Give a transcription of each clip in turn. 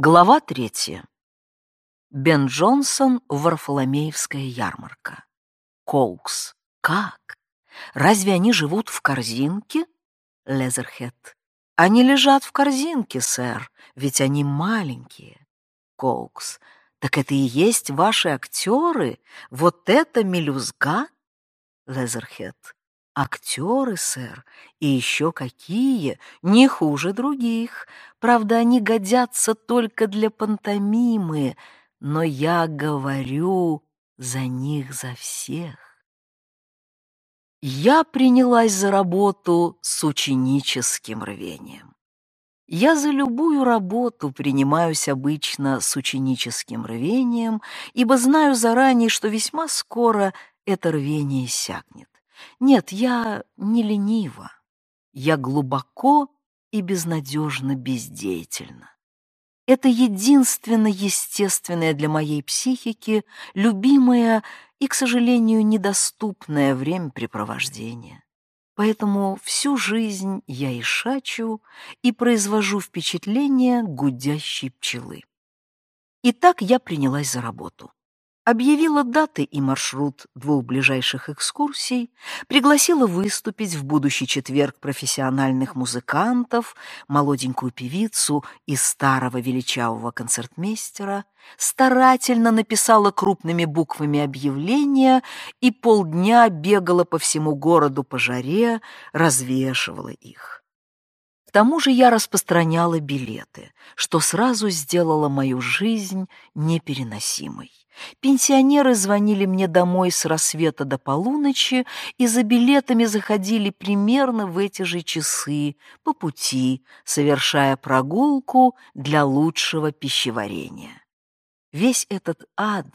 Глава третья. Бен Джонсон, Варфоломеевская ярмарка. Коукс. Как? Разве они живут в корзинке? Лезерхед. Они лежат в корзинке, сэр, ведь они маленькие. Коукс. Так это и есть ваши актеры? Вот это мелюзга? Лезерхед. Актеры, сэр, и еще какие, не хуже других. Правда, они годятся только для пантомимы, но я говорю за них за всех. Я принялась за работу с ученическим рвением. Я за любую работу принимаюсь обычно с ученическим рвением, ибо знаю заранее, что весьма скоро это рвение иссякнет. Нет, я не ленива. Я глубоко и безнадежно бездеятельна. Это единственно естественное для моей психики, любимое и, к сожалению, недоступное времяпрепровождение. Поэтому всю жизнь я и шачу, и произвожу впечатление гудящей пчелы. Итак, я принялась за работу объявила даты и маршрут двух ближайших экскурсий, пригласила выступить в будущий четверг профессиональных музыкантов, молоденькую певицу из старого величавого концертмейстера, старательно написала крупными буквами объявления и полдня бегала по всему городу по жаре, развешивала их. К тому же я распространяла билеты, что сразу сделало мою жизнь непереносимой. Пенсионеры звонили мне домой с рассвета до полуночи и за билетами заходили примерно в эти же часы по пути, совершая прогулку для лучшего пищеварения. Весь этот ад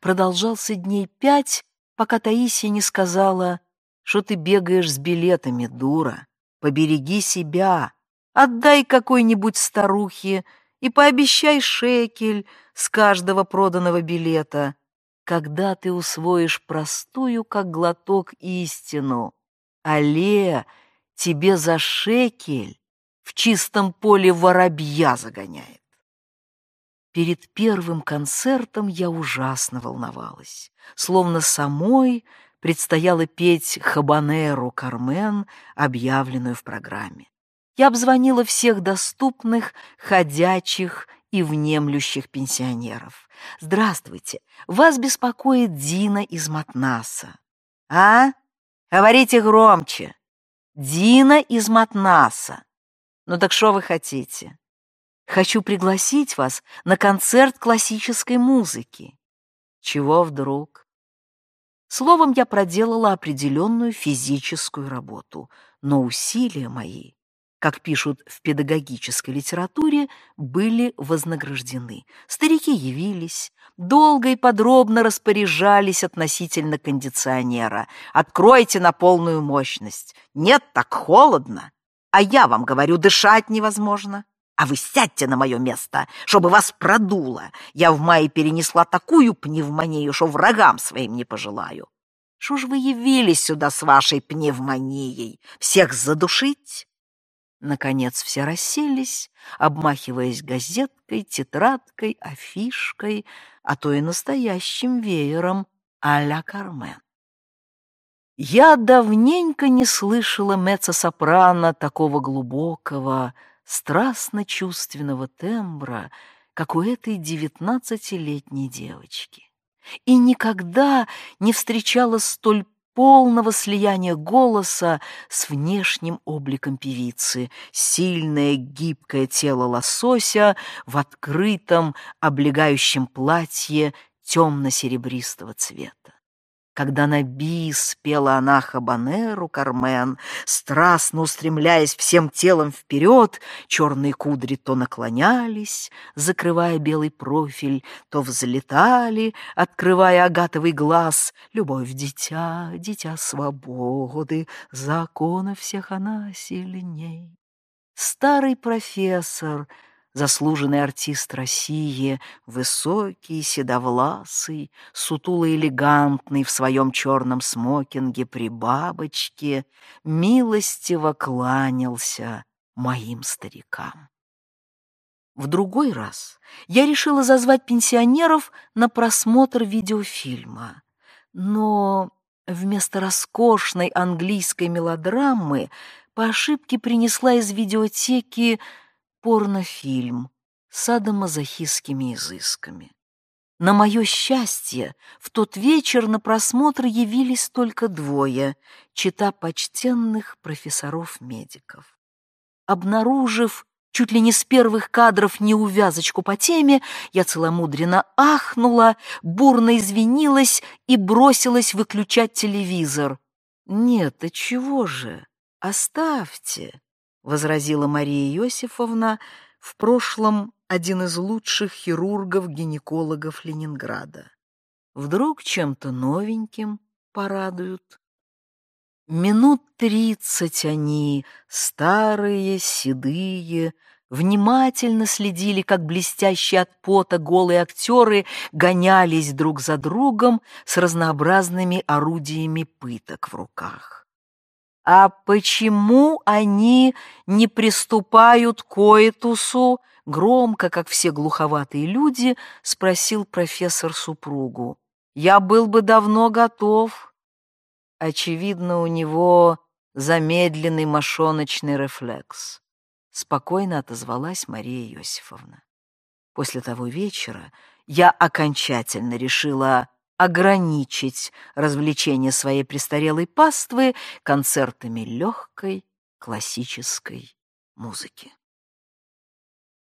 продолжался дней пять, пока Таисия не сказала, что ты бегаешь с билетами, дура, побереги себя, отдай какой-нибудь старухе и пообещай шекель с каждого проданного билета, когда ты усвоишь простую, как глоток, истину. Але тебе за шекель в чистом поле воробья загоняет. Перед первым концертом я ужасно волновалась, словно самой предстояло петь «Хабанеру Кармен», объявленную в программе я обзвонила всех доступных, ходячих и внемлющих пенсионеров. «Здравствуйте, вас беспокоит Дина из Матнаса». «А? Говорите громче. Дина из Матнаса. Ну так что вы хотите?» «Хочу пригласить вас на концерт классической музыки». «Чего вдруг?» Словом, я проделала определенную физическую работу, но усилия мои как пишут в педагогической литературе, были вознаграждены. Старики явились, долго и подробно распоряжались относительно кондиционера. «Откройте на полную мощность! Нет, так холодно! А я вам говорю, дышать невозможно!» А вы сядьте на мое место, чтобы вас продуло. Я в мае перенесла такую пневмонию, что врагам своим не пожелаю. Что ж вы явились сюда с вашей пневмонией? Всех задушить? Наконец все расселись, обмахиваясь газеткой, тетрадкой, афишкой, а то и настоящим веером а-ля Кармен. Я давненько не слышала меццо-сопрано такого глубокого, страстно-чувственного тембра, как у этой девятнадцатилетней девочки. И никогда не встречала столь полного слияния голоса с внешним обликом певицы, сильное гибкое тело лосося в открытом облегающем платье темно-серебристого цвета. Когда на бис пела она хабанеру Кармен, страстно устремляясь всем телом вперед, черные кудри то наклонялись, закрывая белый профиль, то взлетали, открывая агатовый глаз. Любовь дитя, дитя свободы, закона всех она сильней. Старый профессор — заслуженный артист России, высокий, седовласый, сутуло-элегантный в своем черном смокинге при бабочке, милостиво кланялся моим старикам. В другой раз я решила зазвать пенсионеров на просмотр видеофильма. Но вместо роскошной английской мелодрамы по ошибке принесла из видеотеки порнофильм с садомазохистскими изысками. На мое счастье, в тот вечер на просмотр явились только двое, чита почтенных профессоров-медиков. Обнаружив чуть ли не с первых кадров неувязочку по теме, я целомудренно ахнула, бурно извинилась и бросилась выключать телевизор. «Нет, а чего же? Оставьте», — возразила Мария Иосифовна, в прошлом один из лучших хирургов-гинекологов Ленинграда. Вдруг чем-то новеньким порадуют. Минут тридцать они, старые, седые, внимательно следили, как блестящие от пота голые актеры гонялись друг за другом с разнообразными орудиями пыток в руках. «А почему они не приступают к коэтусу?» Громко, как все глуховатые люди, спросил профессор супругу. «Я был бы давно готов, Очевидно, у него замедленный мошоночный рефлекс. Спокойно отозвалась Мария Иосифовна. После того вечера я окончательно решила ограничить развлечение своей престарелой паствы концертами легкой классической музыки.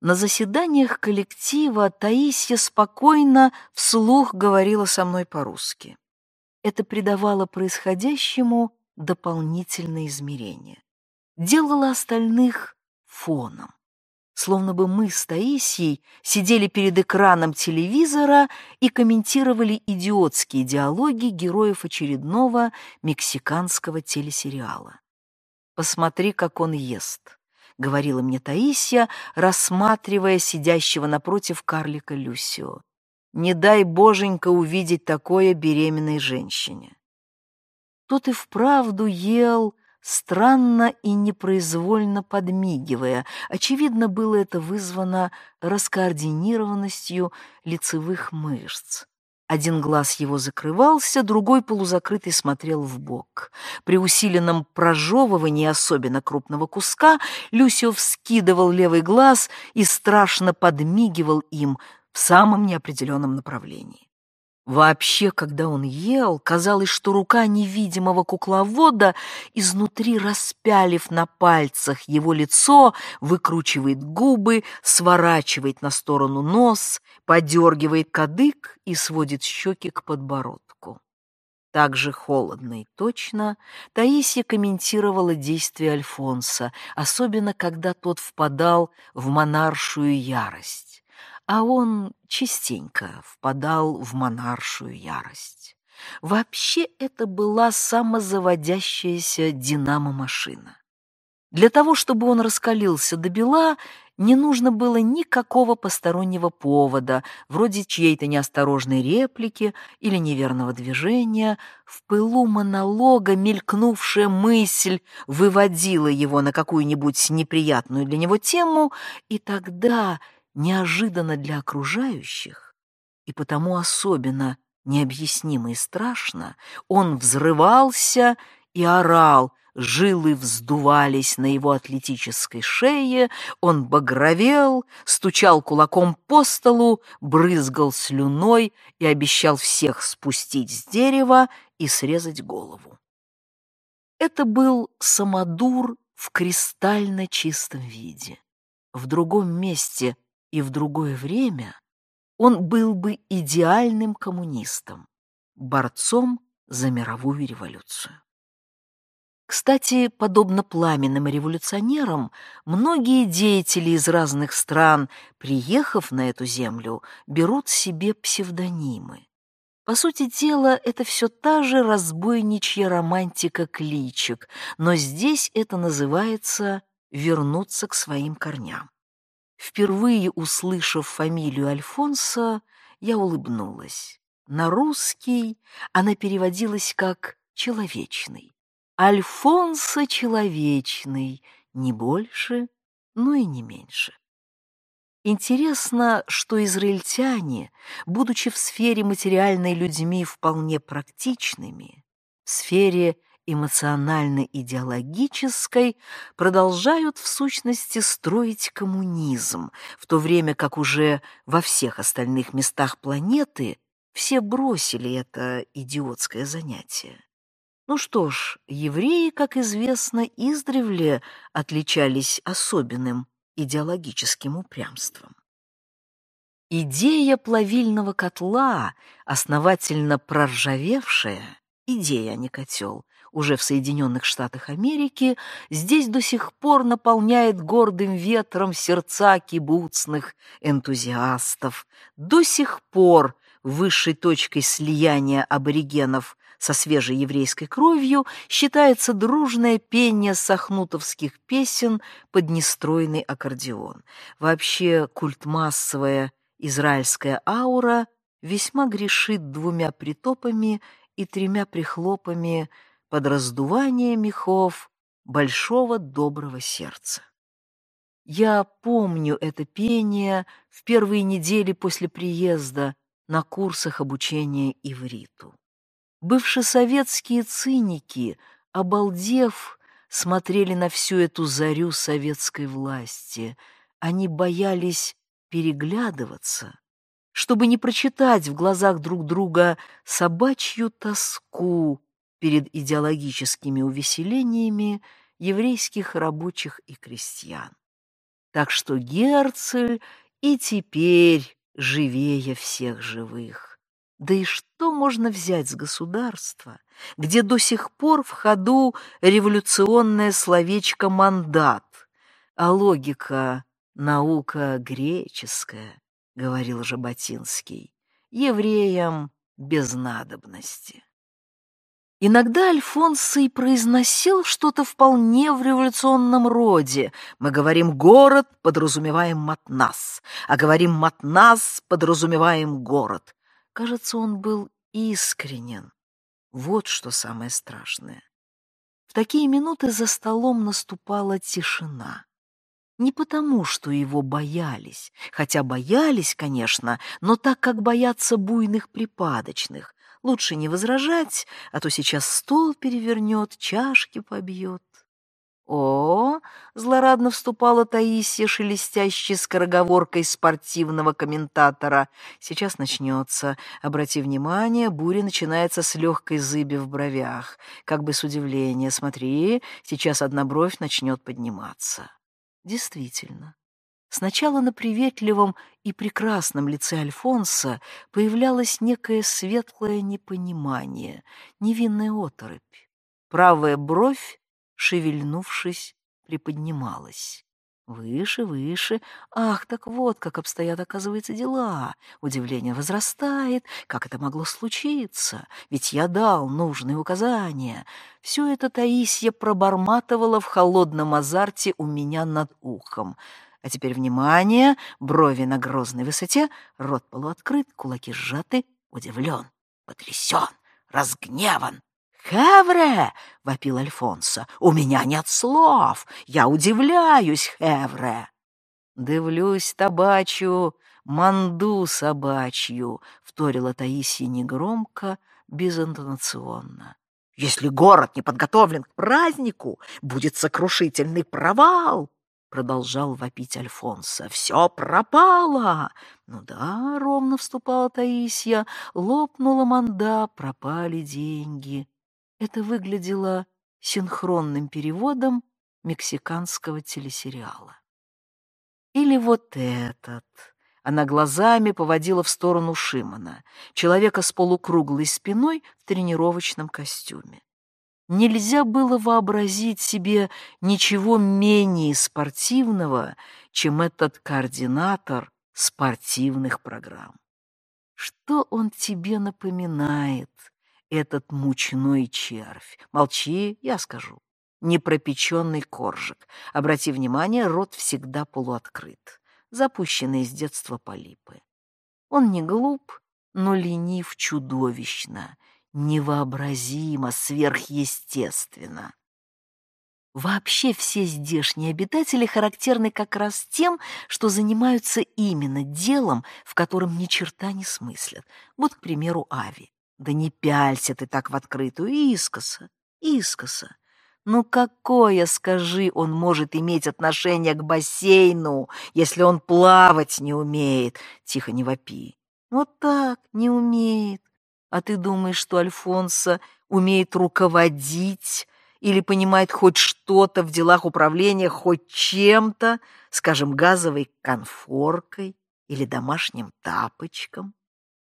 На заседаниях коллектива Таисия спокойно вслух говорила со мной по-русски. Это придавало происходящему дополнительное измерение. Делало остальных фоном. Словно бы мы с Таисией сидели перед экраном телевизора и комментировали идиотские диалоги героев очередного мексиканского телесериала. «Посмотри, как он ест», — говорила мне Таисия, рассматривая сидящего напротив карлика Люсио. Не дай боженька увидеть такое беременной женщине. Тот и вправду ел, странно и непроизвольно подмигивая. Очевидно, было это вызвано раскоординированностью лицевых мышц. Один глаз его закрывался, другой полузакрытый смотрел в бок. При усиленном прожевывании особенно крупного куска Люсио вскидывал левый глаз и страшно подмигивал им, в самом неопределенном направлении. Вообще, когда он ел, казалось, что рука невидимого кукловода, изнутри распялив на пальцах его лицо, выкручивает губы, сворачивает на сторону нос, подергивает кадык и сводит щеки к подбородку. Так же холодно и точно Таисия комментировала действия Альфонса, особенно когда тот впадал в монаршую ярость а он частенько впадал в монаршую ярость. Вообще это была самозаводящаяся динамо-машина. Для того, чтобы он раскалился до бела, не нужно было никакого постороннего повода, вроде чьей-то неосторожной реплики или неверного движения. В пылу монолога мелькнувшая мысль выводила его на какую-нибудь неприятную для него тему, и тогда неожиданно для окружающих и потому особенно необъяснимо и страшно, он взрывался и орал, жилы вздувались на его атлетической шее, он багровел, стучал кулаком по столу, брызгал слюной и обещал всех спустить с дерева и срезать голову. Это был самодур в кристально чистом виде. В другом месте и в другое время он был бы идеальным коммунистом, борцом за мировую революцию. Кстати, подобно пламенным революционерам, многие деятели из разных стран, приехав на эту землю, берут себе псевдонимы. По сути дела, это все та же разбойничья романтика кличек, но здесь это называется «вернуться к своим корням». Впервые услышав фамилию Альфонса, я улыбнулась. На русский она переводилась как «человечный». Альфонсо человечный, не больше, но и не меньше. Интересно, что израильтяне, будучи в сфере материальной людьми вполне практичными, в сфере эмоционально-идеологической продолжают в сущности строить коммунизм, в то время как уже во всех остальных местах планеты все бросили это идиотское занятие. Ну что ж, евреи, как известно, издревле отличались особенным идеологическим упрямством. Идея плавильного котла, основательно проржавевшая, идея, а не котел, уже в Соединенных Штатах Америки, здесь до сих пор наполняет гордым ветром сердца кибуцных энтузиастов. До сих пор высшей точкой слияния аборигенов со свежей еврейской кровью считается дружное пение сахнутовских песен под нестройный аккордеон. Вообще культмассовая израильская аура весьма грешит двумя притопами и тремя прихлопами под раздувание мехов большого доброго сердца. Я помню это пение в первые недели после приезда на курсах обучения ивриту. Бывшие советские циники, обалдев, смотрели на всю эту зарю советской власти. Они боялись переглядываться, чтобы не прочитать в глазах друг друга собачью тоску перед идеологическими увеселениями еврейских рабочих и крестьян. Так что Герцель и теперь живее всех живых. Да и что можно взять с государства, где до сих пор в ходу революционное словечко «мандат», а логика — наука греческая, — говорил Жаботинский, — евреям без надобности. Иногда Альфонсо и произносил что-то вполне в революционном роде. Мы говорим «город», подразумеваем «матнас», а говорим «матнас», подразумеваем «город». Кажется, он был искренен. Вот что самое страшное. В такие минуты за столом наступала тишина. Не потому, что его боялись, хотя боялись, конечно, но так, как боятся буйных припадочных. Лучше не возражать, а то сейчас стол перевернет, чашки побьет. «О!» — злорадно вступала Таисия, шелестящей скороговоркой спортивного комментатора. «Сейчас начнется. Обрати внимание, буря начинается с легкой зыби в бровях. Как бы с удивления. Смотри, сейчас одна бровь начнет подниматься». Действительно. Сначала на приветливом и прекрасном лице Альфонса появлялось некое светлое непонимание, невинная оторопь. Правая бровь шевельнувшись, приподнималась. Выше, выше. Ах, так вот, как обстоят, оказывается, дела. Удивление возрастает. Как это могло случиться? Ведь я дал нужные указания. Все это Таисия проборматывала в холодном азарте у меня над ухом. А теперь внимание, брови на грозной высоте, рот полуоткрыт, кулаки сжаты, удивлен, потрясен, разгневан. «Хевре!» — вопил Альфонсо. «У меня нет слов! Я удивляюсь, Хевре!» «Дивлюсь табачью, манду собачью!» — вторила Таисия негромко, безинтонационно. «Если город не подготовлен к празднику, будет сокрушительный провал!» — продолжал вопить Альфонсо. «Все пропало!» «Ну да, — ровно вступала Таисия, — лопнула манда, пропали деньги». Это выглядело синхронным переводом мексиканского телесериала. Или вот этот. Она глазами поводила в сторону Шимона, человека с полукруглой спиной в тренировочном костюме. Нельзя было вообразить себе ничего менее спортивного, чем этот координатор спортивных программ. Что он тебе напоминает, этот мучной червь. Молчи, я скажу. Непропеченный коржик. Обрати внимание, рот всегда полуоткрыт. Запущенные с детства полипы. Он не глуп, но ленив чудовищно, невообразимо, сверхъестественно. Вообще все здешние обитатели характерны как раз тем, что занимаются именно делом, в котором ни черта не смыслят. Вот, к примеру, Ави. Да не пялься ты так в открытую, искоса, искоса. Ну какое, скажи, он может иметь отношение к бассейну, если он плавать не умеет? Тихо, не вопи. Вот так, не умеет. А ты думаешь, что Альфонсо умеет руководить или понимает хоть что-то в делах управления, хоть чем-то, скажем, газовой конфоркой или домашним тапочком?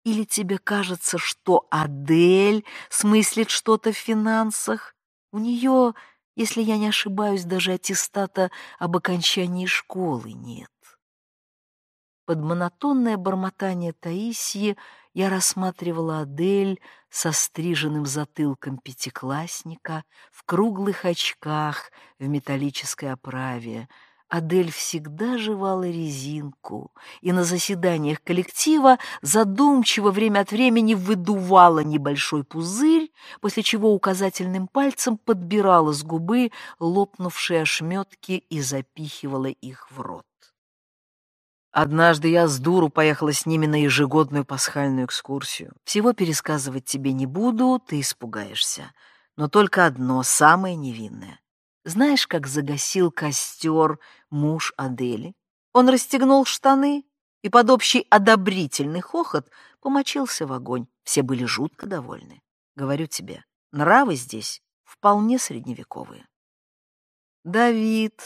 Или тебе кажется, что Адель смыслит что-то в финансах? У нее, если я не ошибаюсь, даже аттестата об окончании школы нет. Под монотонное бормотание Таисии я рассматривала Адель со стриженным затылком пятиклассника, в круглых очках, в металлической оправе. Адель всегда жевала резинку и на заседаниях коллектива задумчиво время от времени выдувала небольшой пузырь, после чего указательным пальцем подбирала с губы лопнувшие ошметки и запихивала их в рот. Однажды я с дуру поехала с ними на ежегодную пасхальную экскурсию. Всего пересказывать тебе не буду, ты испугаешься. Но только одно, самое невинное. Знаешь, как загасил костер муж Адели? Он расстегнул штаны и под общий одобрительный хохот помочился в огонь. Все были жутко довольны. Говорю тебе, нравы здесь вполне средневековые. Давид,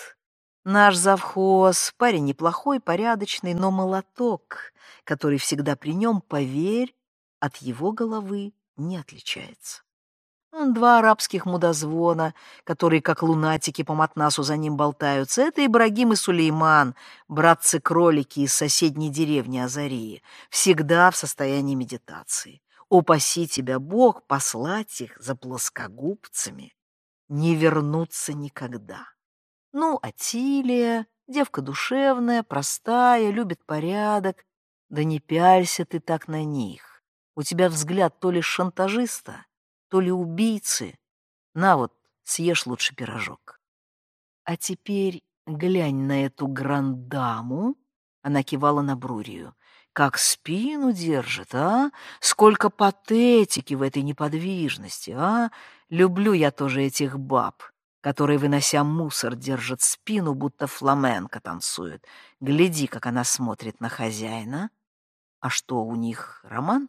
Наш завхоз, парень неплохой, порядочный, но молоток, который всегда при нем, поверь, от его головы не отличается. Два арабских мудозвона, которые, как лунатики, по матнасу за ним болтаются. Это Ибрагим и Сулейман, братцы-кролики из соседней деревни Азарии, всегда в состоянии медитации. Упаси тебя Бог послать их за плоскогубцами, не вернуться никогда. Ну, Атилия, девка душевная, простая, любит порядок. Да не пялься ты так на них. У тебя взгляд то ли шантажиста, то ли убийцы. На вот, съешь лучше пирожок. А теперь глянь на эту грандаму. Она кивала на Брурию. Как спину держит, а? Сколько патетики в этой неподвижности, а? Люблю я тоже этих баб которые, вынося мусор, держат спину, будто фламенко танцует. Гляди, как она смотрит на хозяина. А что, у них роман?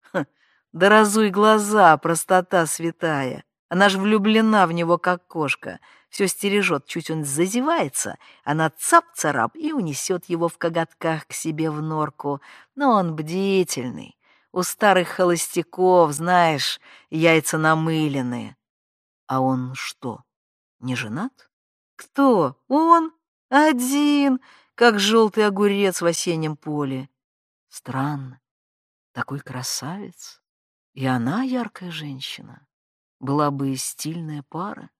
Ха, да разуй глаза, простота святая. Она ж влюблена в него, как кошка. Все стережет, чуть он зазевается, она цап-царап и унесет его в коготках к себе в норку. Но он бдительный. У старых холостяков, знаешь, яйца намыленные. А он что, не женат? Кто? Он? Один, как желтый огурец в осеннем поле. Странно. Такой красавец. И она яркая женщина. Была бы и стильная пара.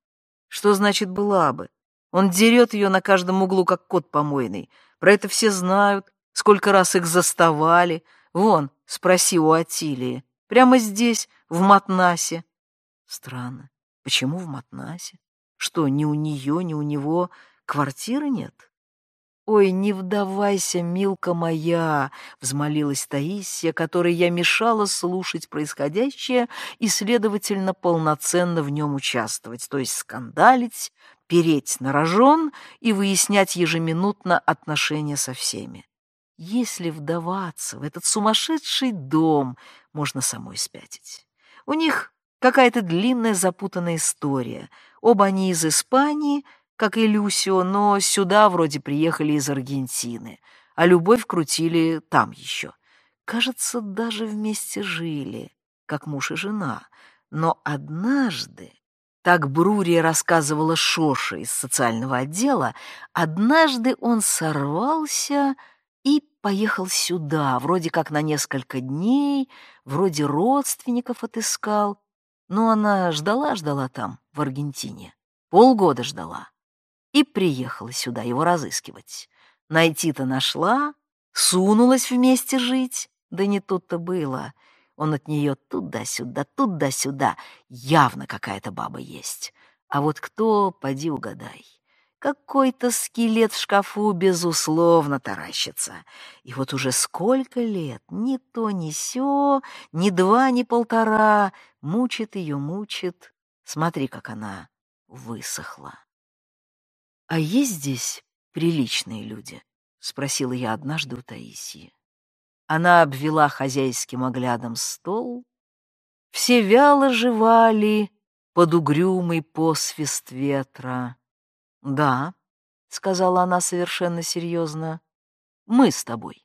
Что значит «была бы»? Он дерет ее на каждом углу, как кот помойный. Про это все знают, сколько раз их заставали. Вон, спроси у Атилии. Прямо здесь, в Матнасе. Странно, почему в Матнасе? Что, ни у нее, ни у него квартиры нет? «Ой, не вдавайся, милка моя!» — взмолилась Таисия, которой я мешала слушать происходящее и, следовательно, полноценно в нем участвовать, то есть скандалить, переть на рожон и выяснять ежеминутно отношения со всеми. Если вдаваться в этот сумасшедший дом, можно самой спятить. У них какая-то длинная запутанная история — Оба они из Испании, как и Люсио, но сюда вроде приехали из Аргентины, а любовь крутили там еще. Кажется, даже вместе жили, как муж и жена. Но однажды, так Брурия рассказывала Шоша из социального отдела, однажды он сорвался и поехал сюда, вроде как на несколько дней, вроде родственников отыскал. Но она ждала-ждала там, в Аргентине. Полгода ждала. И приехала сюда его разыскивать. Найти-то нашла, сунулась вместе жить. Да не тут-то было. Он от нее туда-сюда, туда-сюда. Явно какая-то баба есть. А вот кто, поди угадай. Какой-то скелет в шкафу, безусловно, таращится. И вот уже сколько лет, ни то, ни сё, ни два, ни полтора, мучит ее, мучит. Смотри, как она высохла. «А есть здесь приличные люди?» — спросила я однажды у Таисии. Она обвела хозяйским оглядом стол. Все вяло жевали под угрюмый посвист ветра. «Да», — сказала она совершенно серьезно, — «мы с тобой».